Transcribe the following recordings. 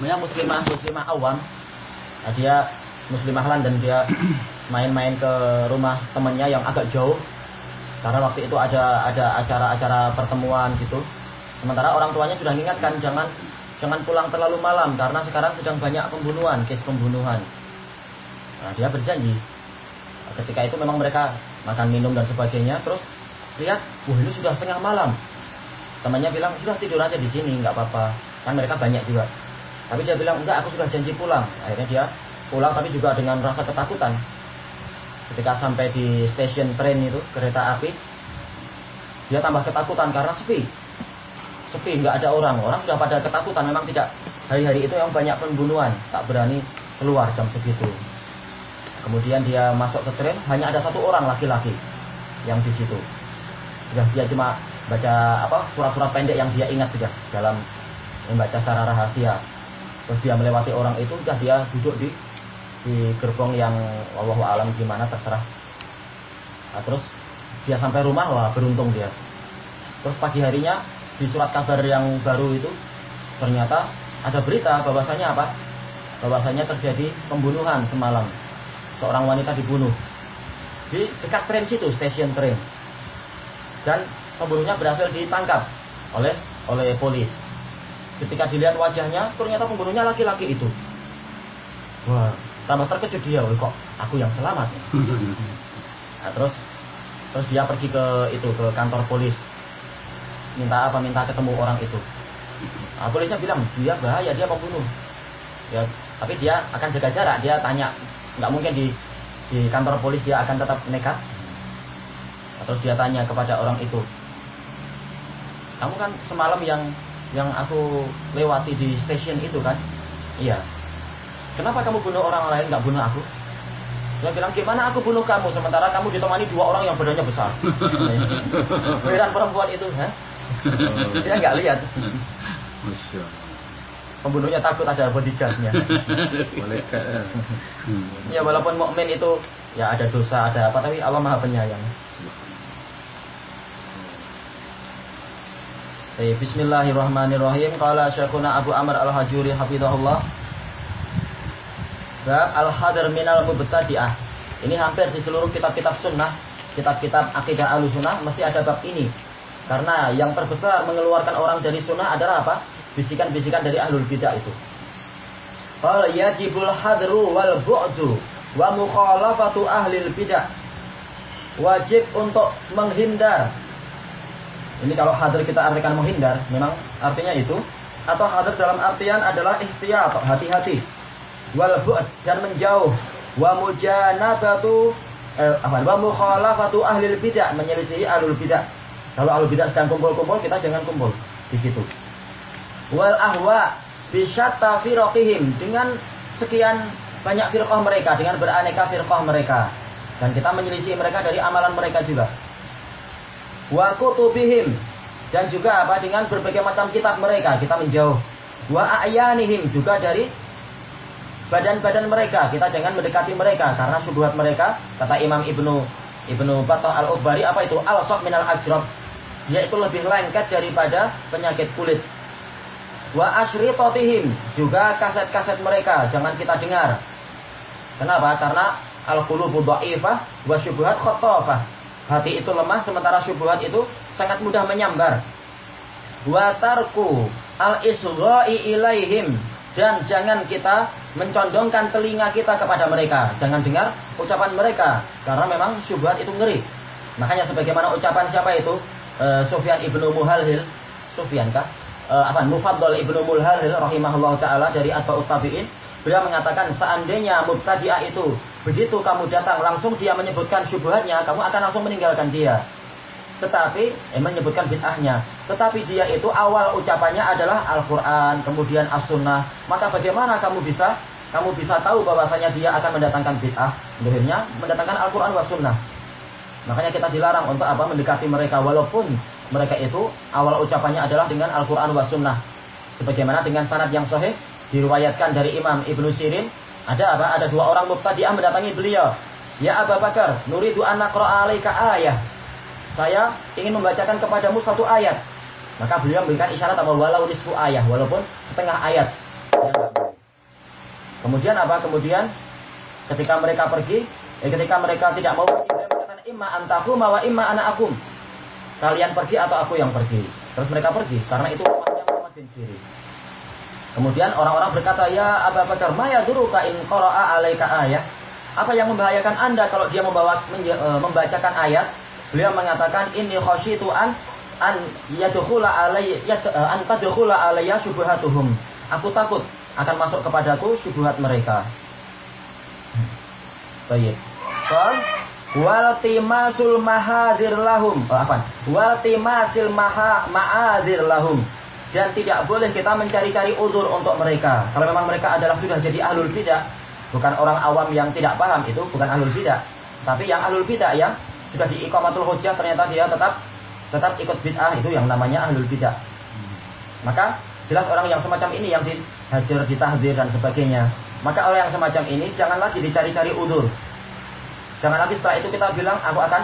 Memang muslimah muslimah awam. Nah, dia muslimah lan dan dia main-main ke rumah temannya yang agak jauh. Karena waktu itu ada ada acara-acara pertemuan gitu. Sementara orang tuanya sudah mengingatkan jangan jangan pulang terlalu malam karena sekarang sedang banyak pembunuhan, case pembunuhan. Nah, dia berjanji. Ketika itu memang mereka makan minum dan sebagainya, terus lihat, wah ini sudah tengah malam. Temannya bilang, sudah tidur aja di sini, nggak apa-apa. Kan mereka banyak juga. Tapi dia bilang, enggak, aku sudah janji pulang. Akhirnya dia pulang, tapi juga dengan rasa ketakutan. Ketika sampai di stasiun tren itu, kereta api, dia tambah ketakutan karena sepi. Sepi, nggak ada orang. Orang sudah pada ketakutan, memang tidak. Hari-hari itu yang banyak pembunuhan, tak berani keluar jam segitu. Kemudian dia masuk ke tren, hanya ada satu orang laki-laki yang di situ. Sudah dia cuma baca apa surat-surat pendek yang dia ingat sudah dalam membaca secara rahasia. Terus dia melewati orang itu, sudah dia duduk di di gerbong yang Allah alam gimana terserah. Nah, terus dia sampai rumah, wah beruntung dia. Terus pagi harinya di surat kabar yang baru itu ternyata ada berita bahwasanya apa? Bahwasanya terjadi pembunuhan semalam seorang wanita dibunuh di dekat tren situ, stasiun tren. Dan pembunuhnya berhasil ditangkap oleh oleh polis. Ketika dilihat wajahnya, ternyata pembunuhnya laki-laki itu. Wah, tambah terkejut dia, kok aku yang selamat ya. Nah, terus terus dia pergi ke itu ke kantor polis. Minta apa? Minta ketemu orang itu. Nah, polisnya bilang dia bahaya, dia pembunuh. Ya, tapi dia akan jaga jarak. Dia tanya nggak mungkin di di kantor polis dia akan tetap nekat terus dia tanya kepada orang itu kamu kan semalam yang yang aku lewati di stasiun itu kan? Iya. Kenapa kamu bunuh orang lain nggak bunuh aku? Dia bilang gimana aku bunuh kamu? Sementara kamu ditemani dua orang yang badannya besar. Beran perempuan itu ha? dia nggak lihat. Pembunuhnya takut ada bodyguardnya. Ya walaupun mukmin itu ya ada dosa ada apa tapi Allah maha penyayang. Hey, Bismillahirrahmanirrahim. Qala Syekhuna Abu Amr Al-Hajuri hafizahullah. Bab Al-Hadar minal mubtadi'ah. Ini hampir di seluruh kitab-kitab sunnah, kitab-kitab akidah al-sunnah mesti ada bab ini. Karena yang terbesar mengeluarkan orang dari sunnah adalah apa? bisikan-bisikan dari ahlul bidah itu. Qala yajibul hadru wal bu'du wa mukhalafatu ahlil bidah. Wajib untuk menghindar. Ini kalau hadir kita artikan menghindar, memang artinya itu. Atau hadir dalam artian adalah ikhtiyat, hati-hati. Wal dan menjauh. Wa mujanabatu eh, apa? Wa mukhalafatu ahlil bidah, menyelisihi ahlul bidah. Kalau ahlul bidah sedang kumpul-kumpul, kita jangan kumpul di situ wal ahwa bisyatta firqihim dengan sekian banyak firqah mereka dengan beraneka firqah mereka dan kita menyelisih mereka dari amalan mereka juga wa kutubihim. Dan juga apa? Dengan berbagai macam kitab mereka. Kita menjauh. Wa ayanihim. Juga dari badan-badan mereka. Kita jangan mendekati mereka. Karena subuhat mereka kata Imam Ibnu Ibnu Battah Al-Ubari apa itu? Al-saq minal ajrab yaitu lebih lengket daripada penyakit kulit. Wa asritatihim juga kaset-kaset mereka. Jangan kita dengar. Kenapa? Karena al-qulubu dha'ifah wa syubhat khattafah. Hati itu lemah sementara syubhat itu sangat mudah menyambar. Wa tarku al-isgha'i ilaihim dan jangan kita mencondongkan telinga kita kepada mereka. Jangan dengar ucapan mereka karena memang syubhat itu ngeri. Makanya sebagaimana ucapan siapa itu? Uh, Sufyan ibnu Muhalhil. Sufyan kah? uh, apa Mufaddal Ibnu Mulhalil rahimahullah taala dari Atba'ut Tabi'in beliau mengatakan seandainya mubtadi'ah itu begitu kamu datang langsung dia menyebutkan syubhatnya kamu akan langsung meninggalkan dia. Tetapi eh, menyebutkan bid'ahnya. Tetapi dia itu awal ucapannya adalah Al-Qur'an kemudian As-Sunnah. Maka bagaimana kamu bisa? Kamu bisa tahu bahwasanya dia akan mendatangkan bid'ah? Akhirnya mendatangkan Al-Qur'an wa Sunnah. Makanya kita dilarang untuk apa? Mendekati mereka. Walaupun mereka itu awal ucapannya adalah dengan Al-Quran wa Sunnah. Sebagaimana dengan sanad yang sahih diriwayatkan dari Imam Ibnu Sirin, ada apa? Ada dua orang mubtadi'ah mendatangi beliau. Ya Abu Bakar, nuridu an naqra'a alaika ayah. Saya ingin membacakan kepadamu satu ayat. Maka beliau memberikan isyarat apa walau nisfu ayat, walaupun setengah ayat. Ya, Kemudian apa? Kemudian ketika mereka pergi, eh, ketika mereka tidak mau pergi, mereka mengatakan imma antakum wa imma ana akum. Kalian pergi atau aku yang pergi. Terus mereka pergi karena itu Muhammad bin Sirin. Kemudian orang-orang berkata, "Ya Abu Bakar, ma yaduruka in qara'a alaika ayat?" Apa yang membahayakan Anda kalau dia membawa e, membacakan ayat? Beliau mengatakan, "Inni khasyitu an an yadkhula alayya e, an tadkhula alayya syubhatuhum." Aku takut akan masuk kepadaku syubhat mereka. Baik. Qal wal timasul mahazir lahum. Oh, apa? Wal timasil maha ma'azir lahum. Dan tidak boleh kita mencari-cari uzur untuk mereka. Kalau memang mereka adalah sudah jadi ahlul bidah, bukan orang awam yang tidak paham itu, bukan ahlul bidah. Tapi yang ahlul bidah yang sudah di iqamatul hujjah ternyata dia tetap tetap ikut bid'ah itu yang namanya ahlul bidah. Maka jelas orang yang semacam ini yang dihajar, ditahdir dan sebagainya maka orang yang semacam ini jangan lagi dicari-cari udur. Jangan lagi setelah itu kita bilang aku akan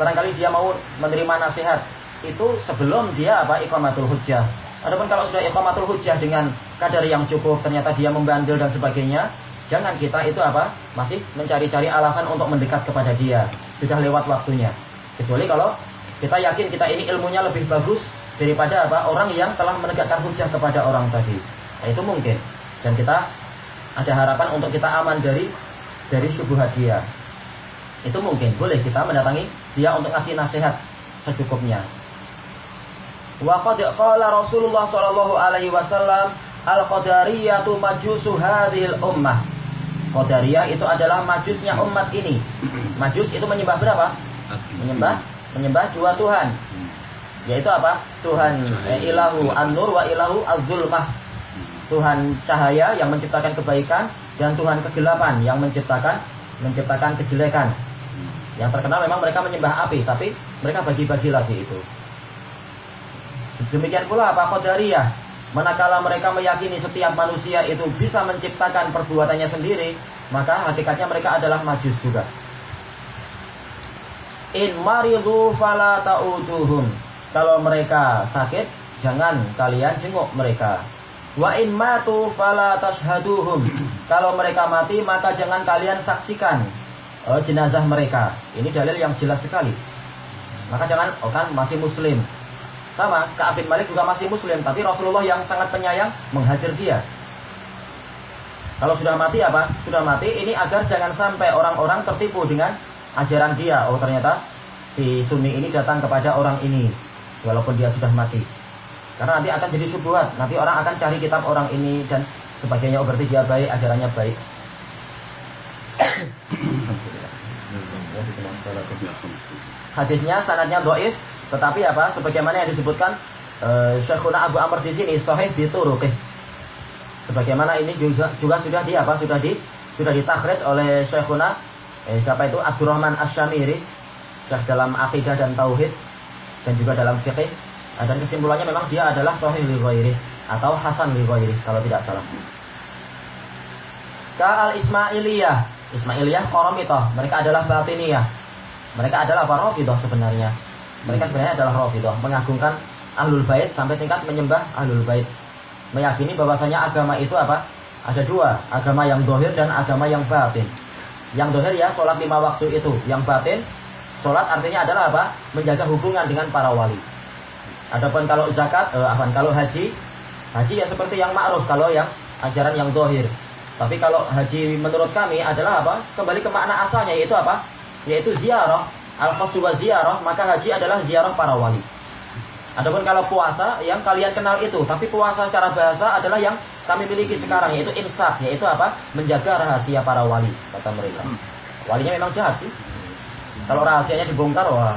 barangkali dia mau menerima nasihat itu sebelum dia apa iqamatul hujjah. Adapun kalau sudah iqamatul hujjah dengan kadar yang cukup ternyata dia membandel dan sebagainya, jangan kita itu apa masih mencari-cari alasan untuk mendekat kepada dia. Sudah lewat waktunya. Kecuali kalau kita yakin kita ini ilmunya lebih bagus daripada apa orang yang telah menegakkan hujjah kepada orang tadi. Nah, itu mungkin. Dan kita ada harapan untuk kita aman dari dari syubhat dia. Itu mungkin, boleh kita mendatangi dia untuk ngasih nasihat secukupnya. Wa qad qala Rasulullah sallallahu alaihi wasallam al-qadariyatu majusu hadhil ummah. Qadariyah itu adalah majusnya umat ini. Majus itu menyembah berapa? Menyembah menyembah dua Tuhan. Yaitu apa? Tuhan eh, ilahu an-nur wa ilahu az-zulmah. Tuhan cahaya yang menciptakan kebaikan dan Tuhan kegelapan yang menciptakan menciptakan kejelekan. Yang terkenal memang mereka menyembah api, tapi mereka bagi-bagi lagi itu. Demikian pula apa Qadariyah. Manakala mereka meyakini setiap manusia itu bisa menciptakan perbuatannya sendiri, maka hakikatnya mereka adalah majus juga. In maridu fala ta'uduhum. Kalau mereka sakit, jangan kalian jenguk mereka. Wa in matu fala. Kalau mereka mati maka jangan kalian saksikan oh, jenazah mereka. Ini dalil yang jelas sekali. Maka jangan oh kan masih muslim. Sama, Ka'ab bin Malik juga masih muslim, tapi Rasulullah yang sangat penyayang menghajar dia. Kalau sudah mati apa? Sudah mati ini agar jangan sampai orang-orang tertipu dengan ajaran dia. Oh ternyata si Sunni ini datang kepada orang ini walaupun dia sudah mati. Karena nanti akan jadi subuhat. Nanti orang akan cari kitab orang ini dan sebagainya. Oh berarti dia baik, ajarannya baik. Hadisnya sanadnya doif, tetapi apa? Sebagaimana yang disebutkan uh, Syekhuna Abu Amr di sini, sahih dituruqih. Sebagaimana ini juga, juga sudah di apa? Sudah di sudah ditakhrij oleh Syekhuna eh, siapa itu Abdurrahman Asy-Syamiri dalam akidah dan tauhid dan juga dalam fikih Nah, dan kesimpulannya memang dia adalah sahih li atau hasan li kalau tidak salah. Ka al Ismailiyah, Ismailiyah Qaramithah, mereka adalah Batiniyah. Mereka adalah Rafidhah sebenarnya. Mereka sebenarnya adalah Rafidhah, mengagungkan Ahlul Bait sampai tingkat menyembah Ahlul Bait. Meyakini bahwasanya agama itu apa? Ada dua, agama yang dohir dan agama yang batin. Yang dohir ya sholat lima waktu itu. Yang batin, sholat artinya adalah apa? Menjaga hubungan dengan para wali. Adapun kalau zakat, eh, apa? Kalau haji, haji ya seperti yang ma'ruf kalau yang ajaran yang dohir. Tapi kalau haji menurut kami adalah apa? Kembali ke makna asalnya yaitu apa? Yaitu ziarah. Al-Qasdu ziarah, maka haji adalah ziarah para wali. Adapun kalau puasa yang kalian kenal itu, tapi puasa secara bahasa adalah yang kami miliki sekarang yaitu imsak, yaitu apa? Menjaga rahasia para wali kata mereka. Hmm. Walinya memang jahat sih. Kalau rahasianya dibongkar wah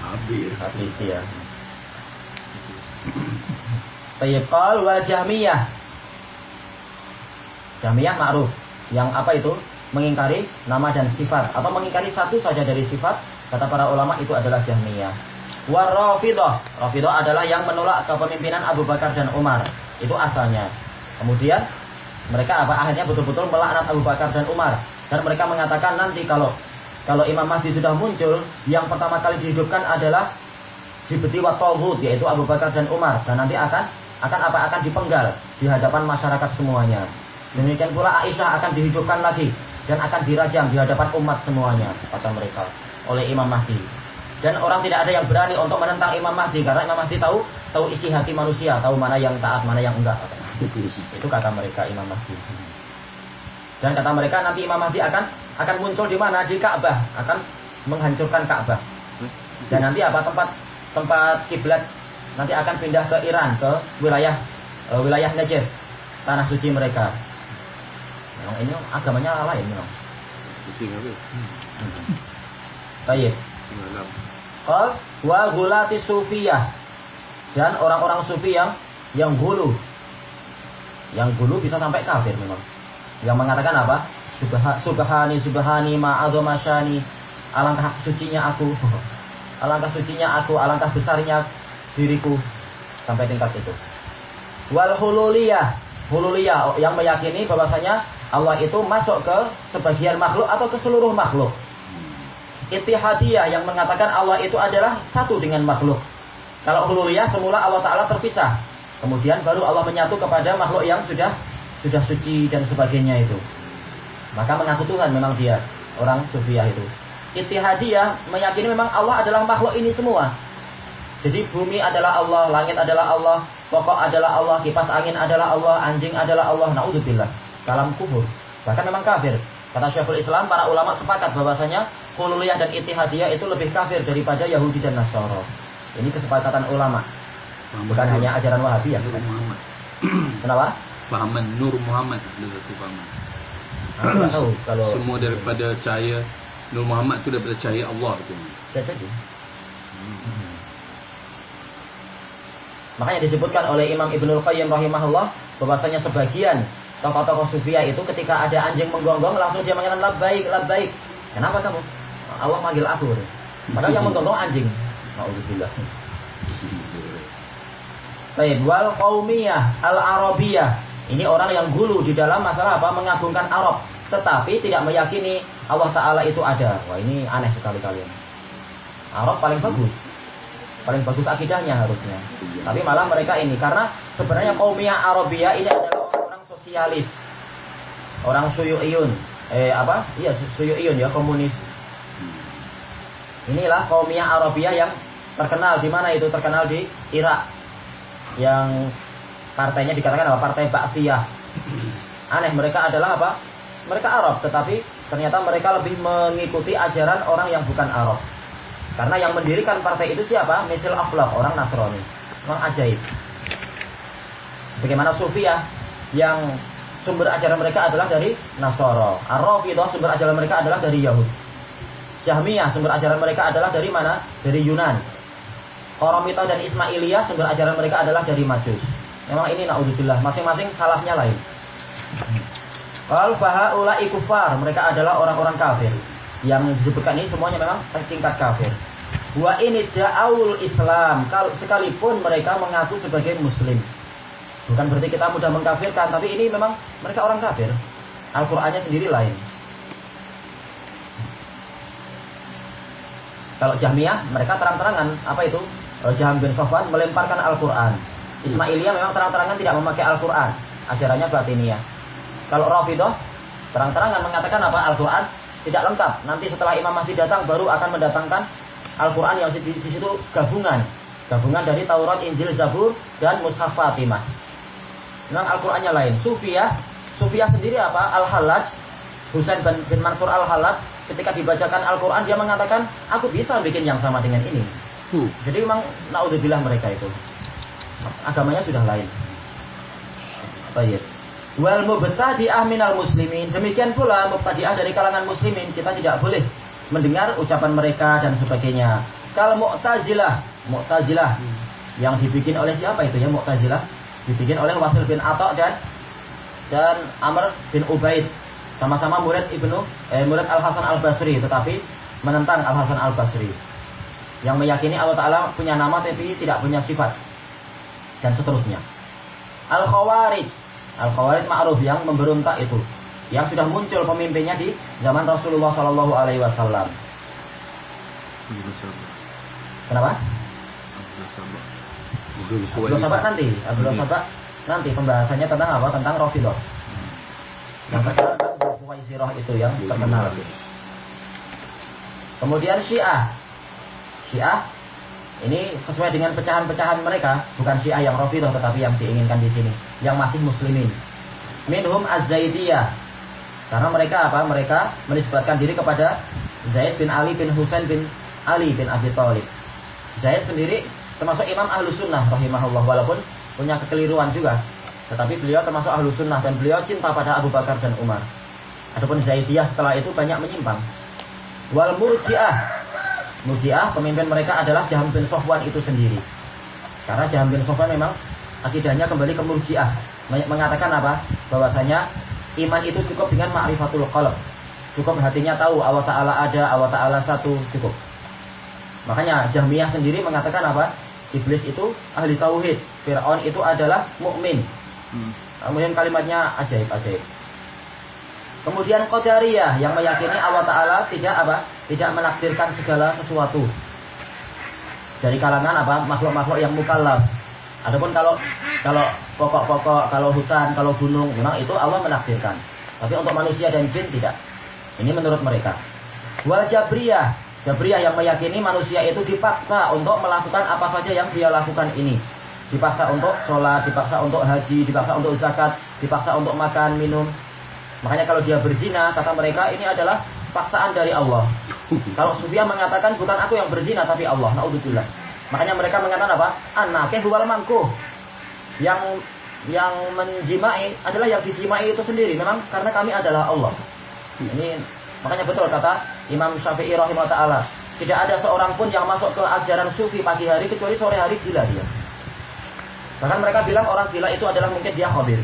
habis habis ya. Tayyib qal wa jahmiyah. Jahmiyah ma'ruf. Yang apa itu? Mengingkari nama dan sifat atau mengingkari satu saja dari sifat kata para ulama itu adalah Jahmiyah. Wa Rafidah. Rafidah adalah yang menolak kepemimpinan Abu Bakar dan Umar. Itu asalnya. Kemudian mereka apa akhirnya betul-betul melaknat Abu Bakar dan Umar dan mereka mengatakan nanti kalau kalau Imam Mahdi sudah muncul, yang pertama kali dihidupkan adalah dibeti wa yaitu Abu Bakar dan Umar dan nanti akan akan apa akan dipenggal di hadapan masyarakat semuanya. Demikian pula Aisyah akan dihidupkan lagi dan akan dirajam di hadapan umat semuanya kata mereka oleh Imam Mahdi. Dan orang tidak ada yang berani untuk menentang Imam Mahdi karena Imam Mahdi tahu tahu isi hati manusia, tahu mana yang taat, mana yang enggak. Itu kata mereka Imam Mahdi. Dan kata mereka nanti Imam Mahdi akan akan muncul di mana? Di Ka'bah, akan menghancurkan Ka'bah. Dan nanti apa tempat tempat kiblat nanti akan pindah ke Iran, ke wilayah uh, wilayah Najd, tanah suci mereka. Memang ini agamanya lain memang. Baik. Qal wa gulati sufiyah dan orang-orang sufi yang yang gulu. Yang gulu bisa sampai kafir memang yang mengatakan apa? Subhani subhani ma'adzamasyani. Alangkah sucinya aku. Alangkah sucinya aku, alangkah besarnya diriku sampai tingkat itu. Wal hululiyah, hululiyah yang meyakini bahwasanya Allah itu masuk ke sebagian makhluk atau ke seluruh makhluk. Ittihadiyah yang mengatakan Allah itu adalah satu dengan makhluk. Kalau hululiyah semula Allah Ta'ala terpisah. Kemudian baru Allah menyatu kepada makhluk yang sudah sudah suci dan sebagainya itu. Maka mengaku Tuhan memang dia orang sufiah itu. Ittihadiyah meyakini memang Allah adalah makhluk ini semua. Jadi bumi adalah Allah, langit adalah Allah, pokok adalah Allah, kipas angin adalah Allah, anjing adalah Allah. Naudzubillah. Kalam kufur. Bahkan memang kafir. Kata Syekhul Islam, para ulama sepakat bahwasanya Hululiyah dan Ittihadiyah itu lebih kafir daripada Yahudi dan Nasara. Ini kesepakatan ulama. Bukan hanya ajaran Wahabi ya. Kenapa? pahaman Nur Muhammad pahaman. Aku tahu kalau semua daripada cahaya Nur Muhammad tu daripada cahaya Allah tu. Bisa jadi. Hmm. Makanya disebutkan oleh Imam Ibnul Qayyim rahimahullah bahwasanya sebagian tokoh-tokoh sufia itu ketika ada anjing menggonggong langsung dia mengatakan labbaik labbaik. Kenapa kamu? Allah manggil aku. Padahal yang menggonggong anjing. Nauzubillah. Baik, wal qaumiyah al arabiyah ini orang yang gulu di dalam masalah apa? Mengagungkan Arab. Tetapi tidak meyakini Allah Ta'ala itu ada. Wah ini aneh sekali kalian. Arab paling bagus. Paling bagus akidahnya harusnya. Tapi malah mereka ini. Karena sebenarnya kaumnya Arabia ini adalah sosialis. Orang suyu'iyun. Eh apa? Iya suyu'iyun ya komunis. Inilah kaumnya Arabia yang terkenal di mana itu terkenal di Irak yang partainya dikatakan apa? Partai Ba'siyah. Aneh, mereka adalah apa? Mereka Arab, tetapi ternyata mereka lebih mengikuti ajaran orang yang bukan Arab. Karena yang mendirikan partai itu siapa? Misil Aflaq, orang Nasrani. Memang ajaib. Bagaimana Sufiyah yang sumber ajaran mereka adalah dari Nasoro. itu sumber ajaran mereka adalah dari Yahud. Jahmiyah sumber ajaran mereka adalah dari mana? Dari Yunan. Oromitah dan Ismailiyah sumber ajaran mereka adalah dari Majus. Memang ini naudzubillah, masing-masing salahnya lain. Wal fahaula kufar, mereka adalah orang-orang kafir. Yang disebutkan ini semuanya memang tingkat kafir. Wa ini ja'aul Islam, sekalipun mereka mengaku sebagai muslim. Bukan berarti kita mudah mengkafirkan, tapi ini memang mereka orang kafir. Al-Qur'annya sendiri lain. Kalau Jahmiyah, mereka terang-terangan apa itu? Jaham bin Sofwan melemparkan Al-Quran. Ismailiyah memang terang-terangan tidak memakai Al-Quran. Ajarannya batiniyah. Kalau Rafidah, terang-terangan mengatakan apa? Al-Quran tidak lengkap. Nanti setelah Imam Mahdi datang, baru akan mendatangkan Al-Quran yang di, situ gabungan. Gabungan dari Taurat, Injil, Zabur, dan Mushaf Fatimah. Memang Al-Qurannya lain. Sufiyah, Sufiyah sendiri apa? Al-Halaj, Husain bin, bin Mansur Al-Halaj, ketika dibacakan Al-Quran, dia mengatakan, aku bisa bikin yang sama dengan ini. Hmm. Jadi memang, naudzubillah mereka itu agamanya sudah lain. Baik. Wal mubtadi'ah minal muslimin. Demikian pula mubtadi'ah dari kalangan muslimin. Kita tidak boleh mendengar ucapan mereka dan sebagainya. Kalau Mu'tazilah, Mu'tazilah hmm. yang dibikin oleh siapa itu ya Mu'tazilah? Dibikin oleh Wasil bin Atta dan dan Amr bin Ubaid. Sama-sama murid Ibnu eh, murid Al Hasan Al Basri, tetapi menentang Al Hasan Al Basri. Yang meyakini Allah Taala punya nama tapi tidak punya sifat dan seterusnya. Al-Khawarij. Al-Khawarij ma'ruf yang memberontak itu. Yang sudah muncul pemimpinnya di zaman Rasulullah Shallallahu Alaihi Wasallam. Kenapa? Abdul Sabak nanti. Abdul Sabak nanti pembahasannya tentang apa? Tentang Rafidah. Yang terkenal kan Suwaisirah itu yang terkenal. Kemudian Syiah. Syiah ini sesuai dengan pecahan-pecahan mereka, bukan Syiah yang Rafidah tetapi yang diinginkan di sini, yang masih muslimin. Minhum Az-Zaidiyah. Karena mereka apa? Mereka menisbatkan diri kepada Zaid bin Ali bin Husain bin Ali bin Abi Thalib. Zaid sendiri termasuk Imam Ahlu Sunnah rahimahullah walaupun punya kekeliruan juga. Tetapi beliau termasuk Ahlu Sunnah dan beliau cinta pada Abu Bakar dan Umar. Adapun Zaidiyah setelah itu banyak menyimpang. Wal Murji'ah. Murji'ah pemimpin mereka adalah Jaham bin Sofwan itu sendiri. Karena Jaham bin Sofwan memang akidahnya kembali ke Murji'ah. Mengatakan apa? Bahwasanya iman itu cukup dengan ma'rifatul qalb. Cukup hatinya tahu Allah Ta'ala ada, Allah Ta'ala satu, cukup. Makanya Jahmiyah sendiri mengatakan apa? Iblis itu ahli tauhid. Fir'aun itu adalah mukmin. Hmm. Kemudian kalimatnya ajaib-ajaib. Kemudian Qadariyah yang meyakini Allah Ta'ala tidak apa? Tidak menakdirkan segala sesuatu. Dari kalangan apa? Makhluk-makhluk yang mukallaf. Adapun kalau kalau pokok-pokok, kalau hutan, kalau gunung, memang itu Allah menakdirkan. Tapi untuk manusia dan jin tidak. Ini menurut mereka. Wal Jabriyah, Jabriyah yang meyakini manusia itu dipaksa untuk melakukan apa saja yang dia lakukan ini dipaksa untuk sholat, dipaksa untuk haji, dipaksa untuk zakat, dipaksa untuk makan, minum. Makanya kalau dia berzina, kata mereka ini adalah paksaan dari Allah. Kalau Sufyan mengatakan bukan aku yang berzina tapi Allah. Naudzubillah. Makanya mereka mengatakan apa? Anake huwal mangku. Yang yang menjimai adalah yang dijimai itu sendiri. Memang karena kami adalah Allah. Ini makanya betul kata Imam Syafi'i rahimahullah taala. Tidak ada seorang pun yang masuk ke ajaran sufi pagi hari kecuali sore hari gila dia. Bahkan mereka bilang orang gila itu adalah mungkin dia khabir.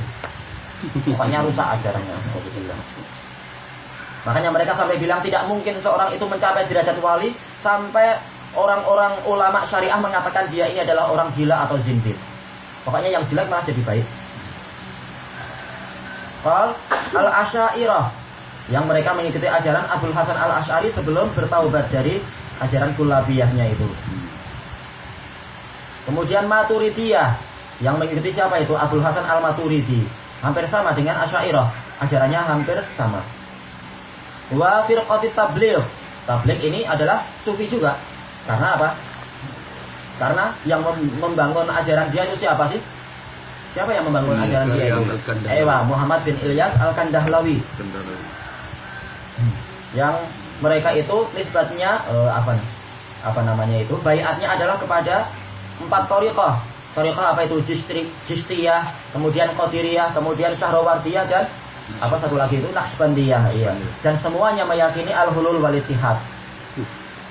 Pokoknya rusak ajarannya. Makanya mereka sampai bilang tidak mungkin seorang itu mencapai derajat wali sampai orang-orang ulama syariah mengatakan dia ini adalah orang gila atau zindir. Pokoknya yang jelek malah jadi baik. Al-asyairah yang mereka mengikuti ajaran Abdul Hasan al-Ash'ari sebelum bertaubat dari ajaran kulabiyahnya itu. Kemudian Maturidiyah yang mengikuti siapa itu? Abdul Hasan Al-Maturidi. Hampir sama dengan Asy'ariyah. Ajarannya hampir sama. Wa firqati tabligh. Tabligh ini adalah sufi juga. Karena apa? Karena yang membangun ajaran dia itu siapa sih? Siapa yang membangun hmm, ajaran dia itu? Ewa, Muhammad bin Ilyas Al-Kandahlawi. Yang mereka itu nisbatnya uh, apa apa namanya itu? Bayatnya adalah kepada empat toriqah Tariqah apa itu? Jistri, Jistiyah, kemudian Qadiriyah, kemudian Syahrawardiyah dan apa satu lagi itu Naqsbandiyah, iya. Dan semuanya meyakini al-hulul wal ittihad.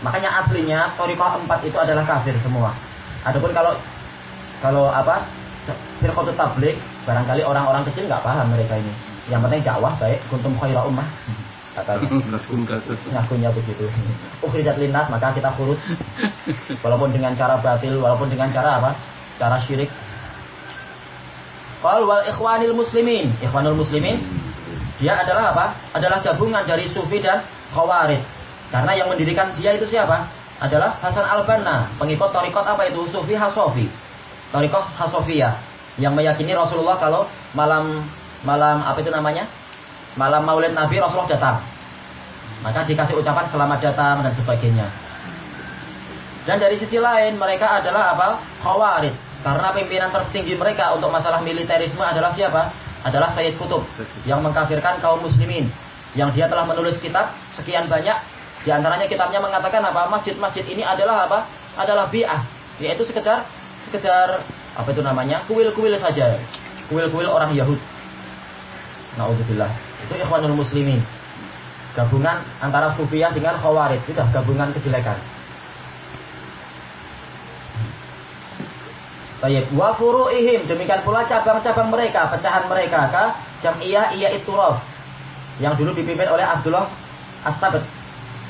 Makanya aslinya Tariqah empat itu adalah kafir semua. Adapun kalau kalau apa? Firqatu tablik, barangkali orang-orang kecil nggak paham mereka ini. Yang penting dakwah baik kuntum khaira ummah. Katanya. Ngakunya begitu. Ukhrijat linnas maka kita kurus. Walaupun dengan cara batil, walaupun dengan cara apa? cara syirik. Qal wal ikhwanil muslimin. Ikhwanul muslimin dia adalah apa? Adalah gabungan dari sufi dan khawarij. Karena yang mendirikan dia itu siapa? Adalah Hasan al-Banna, pengikut tarikot apa itu? Sufi Hasofi. Tarikot Hasofiyah yang meyakini Rasulullah kalau malam malam apa itu namanya? Malam Maulid Nabi Rasulullah datang. Maka dikasih ucapan selamat datang dan sebagainya. Dan dari sisi lain mereka adalah apa? Khawarij. Karena pimpinan tertinggi mereka untuk masalah militerisme adalah siapa? Adalah Sayyid Kutub yang mengkafirkan kaum muslimin. Yang dia telah menulis kitab sekian banyak. Di antaranya kitabnya mengatakan apa? Masjid-masjid ini adalah apa? Adalah bi'ah. Yaitu sekedar sekedar apa itu namanya? Kuil-kuil saja. Kuil-kuil orang Yahud. Nauzubillah. Itu ikhwanul muslimin. Gabungan antara Sufiyah dengan Khawarij. Sudah gabungan kejelekan. Baik, wa furu'ihim demikian pula cabang-cabang mereka, pecahan mereka ka jam'iyah iya ituraf yang dulu dipimpin oleh Abdullah As-Sabat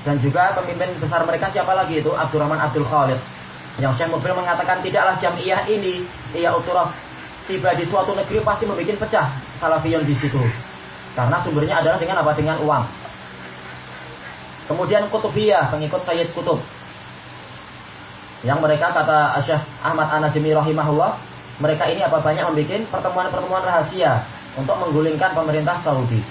dan juga pemimpin besar mereka siapa lagi itu Abdurrahman Abdul Khalid yang Syekh Mubil mengatakan tidaklah jam'iyah ini iya uturaf tiba di suatu negeri pasti membuat pecah salafiyun di situ karena sumbernya adalah dengan apa dengan uang kemudian kutubiyah pengikut Sayyid Kutub yang mereka kata Syekh Ahmad An-Najmi rahimahullah, mereka ini apa banyak membuat pertemuan-pertemuan rahasia untuk menggulingkan pemerintah Saudi.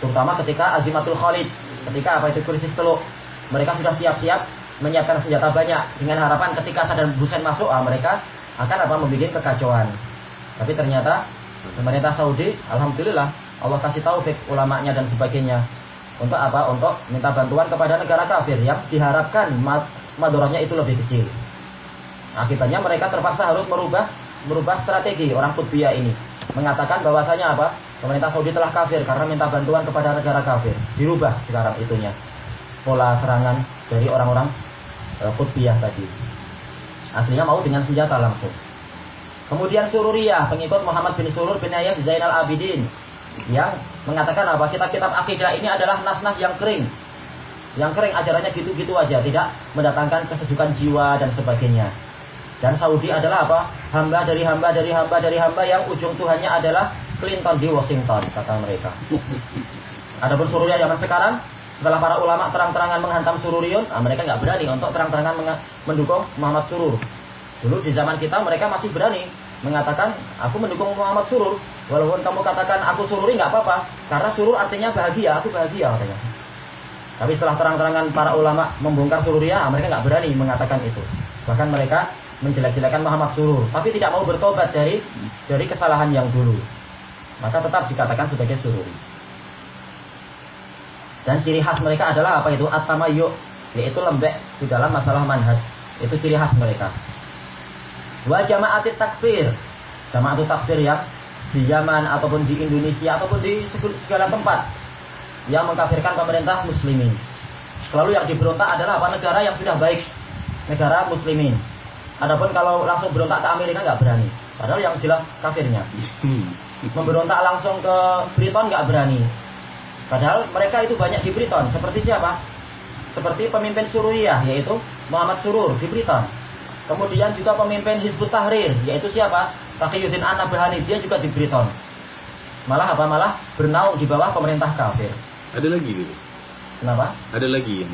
Terutama ketika Azimatul Khalid, ketika apa itu krisis teluk. Mereka sudah siap-siap menyiapkan senjata banyak dengan harapan ketika Saddam Hussein masuk, ah, mereka akan apa membuat kekacauan. Tapi ternyata pemerintah Saudi, alhamdulillah Allah kasih tahu ulamanya dan sebagainya. Untuk apa? Untuk minta bantuan kepada negara kafir yang diharapkan madorotnya itu lebih kecil. Akibatnya mereka terpaksa harus merubah merubah strategi orang Kutbiyah ini. Mengatakan bahwasanya apa? Pemerintah Saudi telah kafir karena minta bantuan kepada negara kafir. Dirubah sekarang itunya. Pola serangan dari orang-orang uh, tadi. Aslinya mau dengan senjata langsung. Kemudian Sururiyah, pengikut Muhammad bin Surur bin Zainal Abidin yang mengatakan apa kitab-kitab akidah ini adalah nas-nas yang kering. Yang kering ajarannya gitu-gitu aja, tidak mendatangkan kesejukan jiwa dan sebagainya. Dan Saudi adalah apa? Hamba dari hamba dari hamba dari hamba yang ujung Tuhannya adalah Clinton di Washington, kata mereka. Adapun Sururiyah zaman sekarang, setelah para ulama terang-terangan menghantam Sururion, nah mereka nggak berani untuk terang-terangan mendukung Muhammad Surur. Dulu di zaman kita mereka masih berani mengatakan aku mendukung Muhammad Surur, walaupun kamu katakan aku sururi nggak apa-apa, karena surur artinya bahagia, aku bahagia katanya. Tapi setelah terang-terangan para ulama membongkar Sururiah, nah mereka nggak berani mengatakan itu. Bahkan mereka menjelek-jelekan Muhammad Surur, tapi tidak mau bertobat dari dari kesalahan yang dulu. Maka tetap dikatakan sebagai sururi. Dan ciri khas mereka adalah apa itu? At-tamayu, yaitu lembek di dalam masalah manhaj. Itu ciri khas mereka. Wa jama'atit takfir. Jama'atul takfir yang di Yaman ataupun di Indonesia ataupun di segala tempat yang mengkafirkan pemerintah muslimin. Lalu yang diberontak adalah apa? Negara yang sudah baik. Negara muslimin. Adapun kalau langsung berontak ke Amerika nggak berani. Padahal yang jelas kafirnya. Memberontak langsung ke Britain nggak berani. Padahal mereka itu banyak di Britain. Seperti siapa? Seperti pemimpin Sururiyah, yaitu Muhammad Surur di Britain. Kemudian juga pemimpin Hizbut Tahrir, yaitu siapa? Taqiyuddin An-Nabhani, dia juga di Britain. Malah apa? Malah bernaung di bawah pemerintah kafir. Ada lagi gitu? Kenapa? Ada lagi.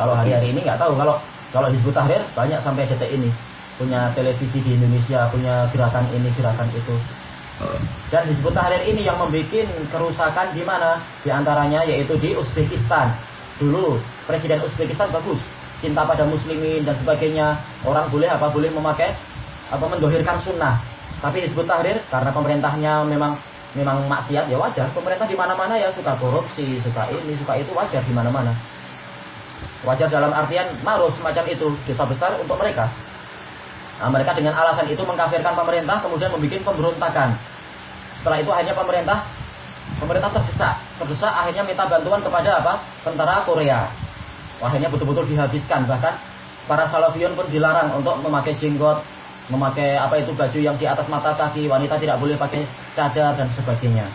Kalau hari-hari ini nggak tahu. Kalau kalau Hizbut Tahrir banyak sampai detik ini. Punya televisi di Indonesia, punya gerakan ini, gerakan itu. Dan Hizbut Tahrir ini yang membuat kerusakan di mana? Di antaranya yaitu di Uzbekistan. Dulu Presiden Uzbekistan bagus, cinta pada muslimin dan sebagainya. Orang boleh apa boleh memakai apa mendohirkan sunnah. Tapi Hizbut Tahrir karena pemerintahnya memang memang maksiat ya wajar. Pemerintah di mana-mana ya suka korupsi, suka ini, suka itu wajar di mana-mana. Wajar dalam artian marus semacam itu dosa besar untuk mereka. Nah, mereka dengan alasan itu mengkafirkan pemerintah, kemudian membuat pemberontakan. Setelah itu akhirnya pemerintah pemerintah terdesak, terdesak akhirnya minta bantuan kepada apa? Tentara Korea. Akhirnya betul-betul dihabiskan, bahkan para salafiyun pun dilarang untuk memakai jenggot, memakai apa itu baju yang di atas mata kaki, wanita tidak boleh pakai cadar dan sebagainya.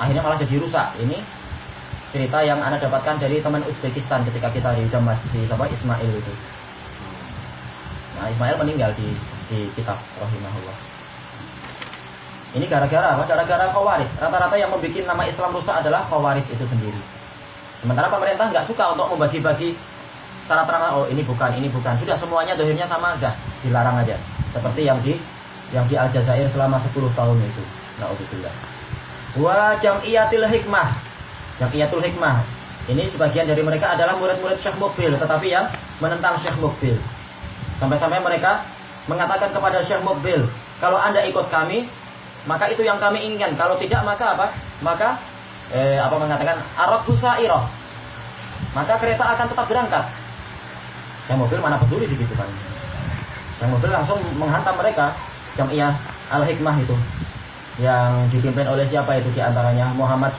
Akhirnya malah jadi rusak. Ini cerita yang anda dapatkan dari teman Uzbekistan ketika kita di Damas di apa Ismail itu. Nah, Ismail meninggal di di kitab rahimahullah. Ini gara-gara apa? Gara-gara khawarij. Rata-rata yang membuat nama Islam rusak adalah khawarij itu sendiri. Sementara pemerintah nggak suka untuk membagi-bagi terang. Oh ini bukan, ini bukan. Sudah semuanya dohirnya sama aja, dilarang aja. Seperti yang di yang di Aljazair selama 10 tahun itu. Nauzubillah. Wa jam'iyatil hikmah. Jam'iyatul hikmah. Ini sebagian dari mereka adalah murid-murid Syekh Mukbil, tetapi yang menentang Syekh Mukbil. Sampai-sampai mereka mengatakan kepada Syekh Mobil, kalau anda ikut kami, maka itu yang kami inginkan. Kalau tidak, maka apa? Maka eh, apa mengatakan arad iroh. Maka kereta akan tetap berangkat. Yang mobil mana peduli begitu kan? Yang mobil langsung menghantam mereka. Jamiah Al-Hikmah itu. Yang dipimpin oleh siapa itu di antaranya Muhammad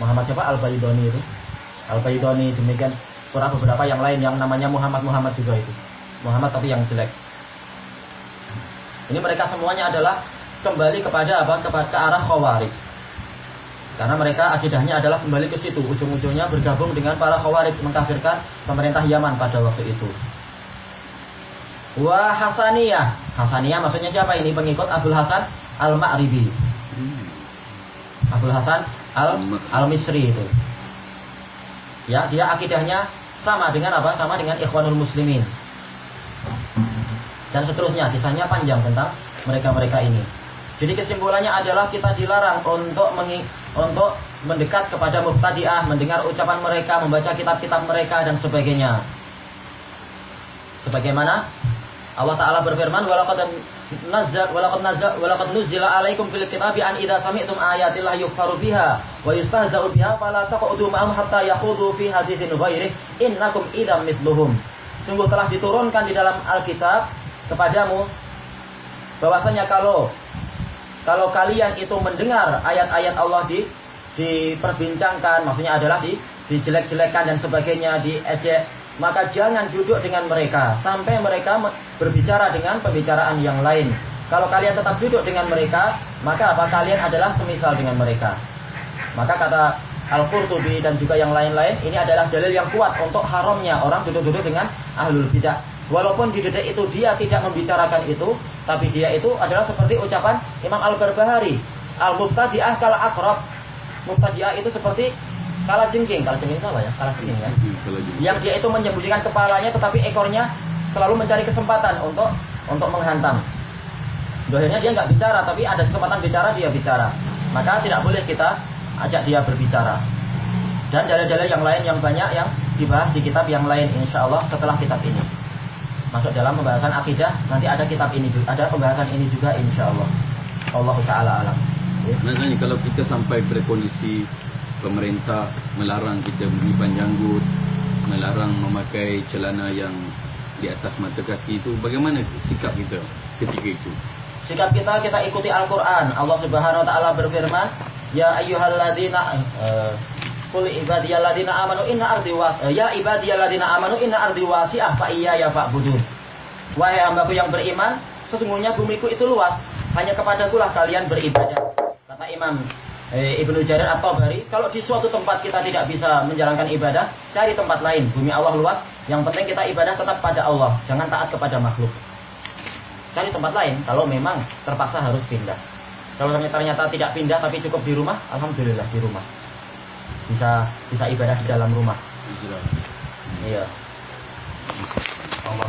Muhammad siapa Al Baidoni itu. Al Baidoni demikian kurang beberapa yang lain yang namanya Muhammad Muhammad juga itu. Muhammad tapi yang jelek. Ini mereka semuanya adalah kembali kepada apa? Kepada ke arah Khawarij. Karena mereka akidahnya adalah kembali ke situ, ujung-ujungnya bergabung dengan para Khawarij mengkafirkan pemerintah Yaman pada waktu itu. Wa Hasaniyah. Hasaniyah maksudnya siapa ini? Pengikut Abdul Hasan Al-Ma'ribi. Hmm. Abdul Hasan Al-Misri itu. Ya, dia akidahnya sama dengan apa? Sama dengan Ikhwanul Muslimin dan seterusnya kisahnya panjang tentang mereka-mereka ini Jadi kesimpulannya adalah kita dilarang untuk mengi untuk mendekat kepada mubtadi'ah, mendengar ucapan mereka, membaca kitab-kitab mereka dan sebagainya. Sebagaimana Allah Taala berfirman, "Walaqad nazzal walaqad nazzal walaqad nuzila 'alaikum fil kitabi an idza sami'tum ayatillah yukfaru biha wa yustahza'u biha fala taq'udu ma'ahum hatta yakhudu fi ghairih innakum idzam mithluhum." Sungguh telah diturunkan di dalam Alkitab kepadamu bahwasanya kalau kalau kalian itu mendengar ayat-ayat Allah di diperbincangkan, maksudnya adalah di dijelek-jelekan dan sebagainya, diejek maka jangan duduk dengan mereka sampai mereka berbicara dengan pembicaraan yang lain. Kalau kalian tetap duduk dengan mereka, maka apa kalian adalah semisal dengan mereka. Maka kata Al-Qurtubi dan juga yang lain-lain, ini adalah dalil yang kuat untuk haramnya orang duduk-duduk dengan ahlul bidah. Walaupun di detik itu dia tidak membicarakan itu, tapi dia itu adalah seperti ucapan Imam Al-Barbahari. Al-Mubtadi'ah kal akrab. Mubtadi'ah itu seperti Kala jengking, kala jengking apa ya? Kala jengking kan? Yang dia itu menyembunyikan kepalanya tetapi ekornya selalu mencari kesempatan untuk untuk menghantam. Dohirnya dia nggak bicara, tapi ada kesempatan bicara dia bicara. Maka tidak boleh kita ajak dia berbicara. Dan dalil-dalil yang lain yang banyak yang dibahas di kitab yang lain insya Allah setelah kitab ini. Masuk dalam pembahasan akidah, nanti ada kitab ini juga, ada pembahasan ini juga insya Allah. Allah Ta'ala alam. Maksudnya kalau kita sampai pada kondisi pemerintah melarang kita menyimpan janggut, melarang memakai celana yang di atas mata kaki itu, bagaimana sikap kita ketika itu? Sikap kita kita ikuti Al-Qur'an. Allah Subhanahu wa taala berfirman, "Ya ayyuhalladzina uh, Qul ibadiyalladzina amanu inna ardi was uh, ya ibadiyalladzina amanu inna ardi wasi'ah fa iyaya fa'budun." Wahai hambaku yang beriman, sesungguhnya bumiku itu luas, hanya kepadaku lah kalian beribadah. Kata Imam eh, Ibnu Jarir atau Bari, kalau di suatu tempat kita tidak bisa menjalankan ibadah, cari tempat lain. Bumi Allah luas, yang penting kita ibadah tetap pada Allah, jangan taat kepada makhluk. Cari tempat lain kalau memang terpaksa harus pindah. Kalau ternyata tidak pindah tapi cukup di rumah, alhamdulillah di rumah bisa bisa ibadah di dalam rumah. Iya. Allah